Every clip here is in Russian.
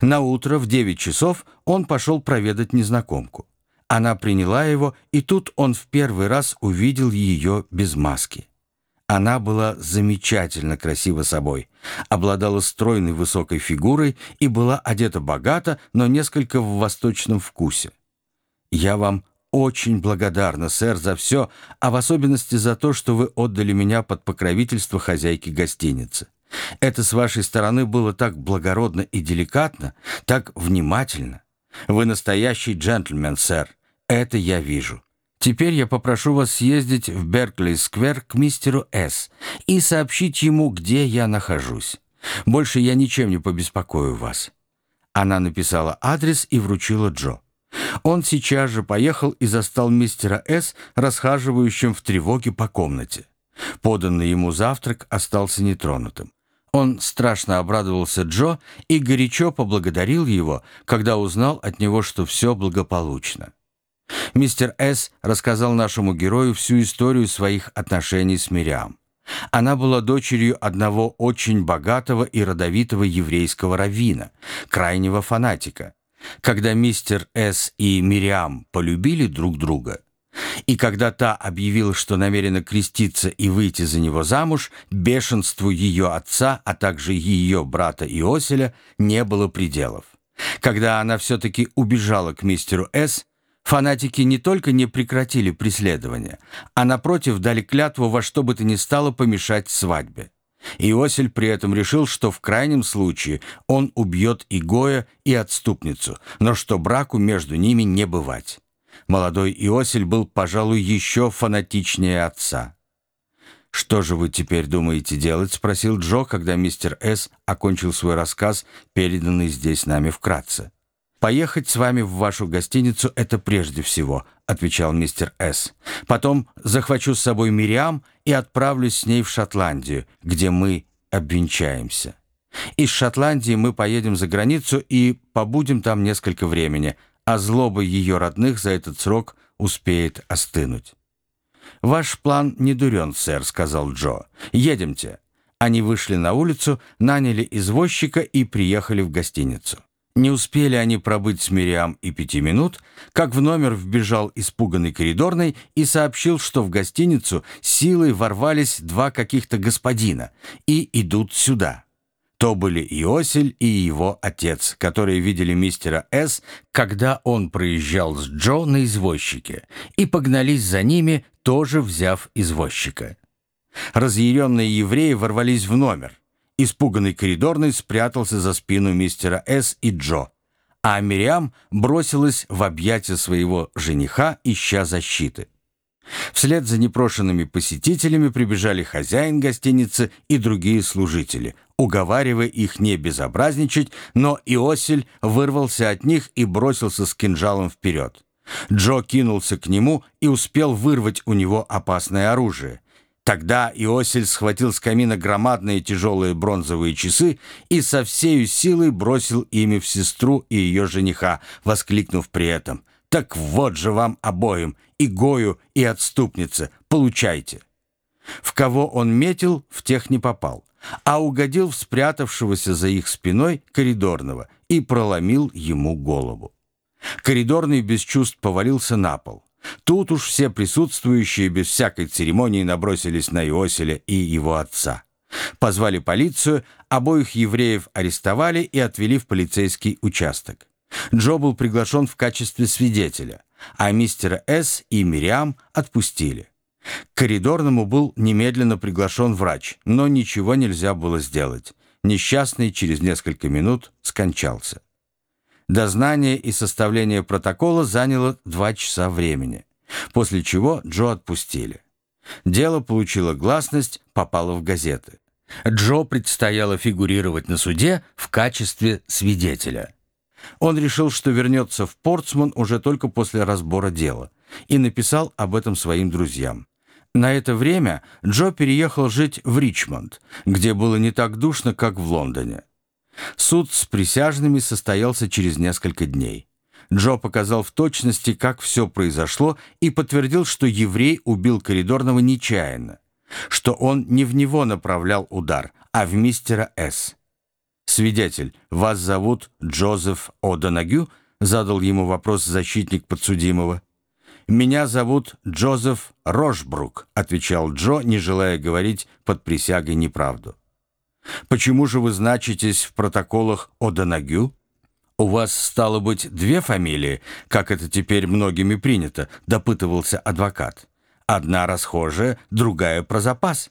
На утро в 9 часов он пошел проведать незнакомку. Она приняла его, и тут он в первый раз увидел ее без маски. Она была замечательно красива собой, обладала стройной высокой фигурой и была одета богато, но несколько в восточном вкусе. «Я вам очень благодарна, сэр, за все, а в особенности за то, что вы отдали меня под покровительство хозяйки гостиницы. Это с вашей стороны было так благородно и деликатно, так внимательно. Вы настоящий джентльмен, сэр. Это я вижу. Теперь я попрошу вас съездить в Беркли-сквер к мистеру С. и сообщить ему, где я нахожусь. Больше я ничем не побеспокою вас». Она написала адрес и вручила Джо. Он сейчас же поехал и застал мистера С. расхаживающим в тревоге по комнате. Поданный ему завтрак остался нетронутым. Он страшно обрадовался Джо и горячо поблагодарил его, когда узнал от него, что все благополучно. Мистер С. рассказал нашему герою всю историю своих отношений с Мириам. Она была дочерью одного очень богатого и родовитого еврейского раввина, крайнего фанатика. Когда мистер С. и Мириам полюбили друг друга, и когда та объявила, что намерена креститься и выйти за него замуж, бешенству ее отца, а также ее брата Иоселя, не было пределов. Когда она все-таки убежала к мистеру С., фанатики не только не прекратили преследование, а напротив дали клятву во что бы то ни стало помешать свадьбе. Иосель при этом решил, что в крайнем случае он убьет и Гоя, и отступницу, но что браку между ними не бывать. Молодой Иосель был, пожалуй, еще фанатичнее отца. «Что же вы теперь думаете делать?» — спросил Джо, когда мистер С. окончил свой рассказ, переданный здесь нами вкратце. «Поехать с вами в вашу гостиницу — это прежде всего», — отвечал мистер С. «Потом захвачу с собой Мириам и отправлюсь с ней в Шотландию, где мы обвенчаемся. Из Шотландии мы поедем за границу и побудем там несколько времени, а злоба ее родных за этот срок успеет остынуть. «Ваш план не дурен, сэр», — сказал Джо. «Едемте». Они вышли на улицу, наняли извозчика и приехали в гостиницу. Не успели они пробыть с Мириам и пяти минут, как в номер вбежал испуганный коридорный и сообщил, что в гостиницу силой ворвались два каких-то господина и идут сюда. То были Иосель и его отец, которые видели мистера С., когда он проезжал с Джо на извозчике, и погнались за ними, тоже взяв извозчика. Разъяренные евреи ворвались в номер. Испуганный коридорный спрятался за спину мистера С. и Джо, а Мириам бросилась в объятия своего жениха, ища защиты. Вслед за непрошенными посетителями прибежали хозяин гостиницы и другие служители, уговаривая их не безобразничать, но Иосель вырвался от них и бросился с кинжалом вперед. Джо кинулся к нему и успел вырвать у него опасное оружие. Тогда Иосель схватил с камина громадные тяжелые бронзовые часы и со всею силой бросил ими в сестру и ее жениха, воскликнув при этом — так вот же вам обоим, и Гою, и отступнице, получайте. В кого он метил, в тех не попал, а угодил в спрятавшегося за их спиной коридорного и проломил ему голову. Коридорный без чувств повалился на пол. Тут уж все присутствующие без всякой церемонии набросились на Иоселя и его отца. Позвали полицию, обоих евреев арестовали и отвели в полицейский участок. Джо был приглашен в качестве свидетеля, а мистера С. и Мириам отпустили. К коридорному был немедленно приглашен врач, но ничего нельзя было сделать. Несчастный через несколько минут скончался. Дознание и составление протокола заняло два часа времени, после чего Джо отпустили. Дело получило гласность, попало в газеты. Джо предстояло фигурировать на суде в качестве свидетеля. Он решил, что вернется в Портсман уже только после разбора дела, и написал об этом своим друзьям. На это время Джо переехал жить в Ричмонд, где было не так душно, как в Лондоне. Суд с присяжными состоялся через несколько дней. Джо показал в точности, как все произошло, и подтвердил, что еврей убил коридорного нечаянно, что он не в него направлял удар, а в мистера С. «Свидетель, вас зовут Джозеф О'Донагю?» — задал ему вопрос защитник подсудимого. «Меня зовут Джозеф Рошбрук», — отвечал Джо, не желая говорить под присягой неправду. «Почему же вы значитесь в протоколах О'Донагю?» «У вас, стало быть, две фамилии, как это теперь многими принято», — допытывался адвокат. «Одна расхожая, другая про запас».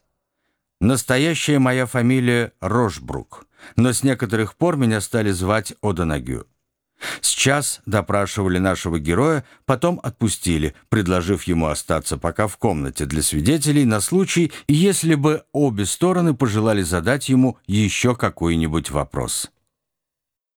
«Настоящая моя фамилия Рошбрук, но с некоторых пор меня стали звать О'Донагю». Сейчас допрашивали нашего героя, потом отпустили, предложив ему остаться пока в комнате для свидетелей на случай, если бы обе стороны пожелали задать ему еще какой-нибудь вопрос.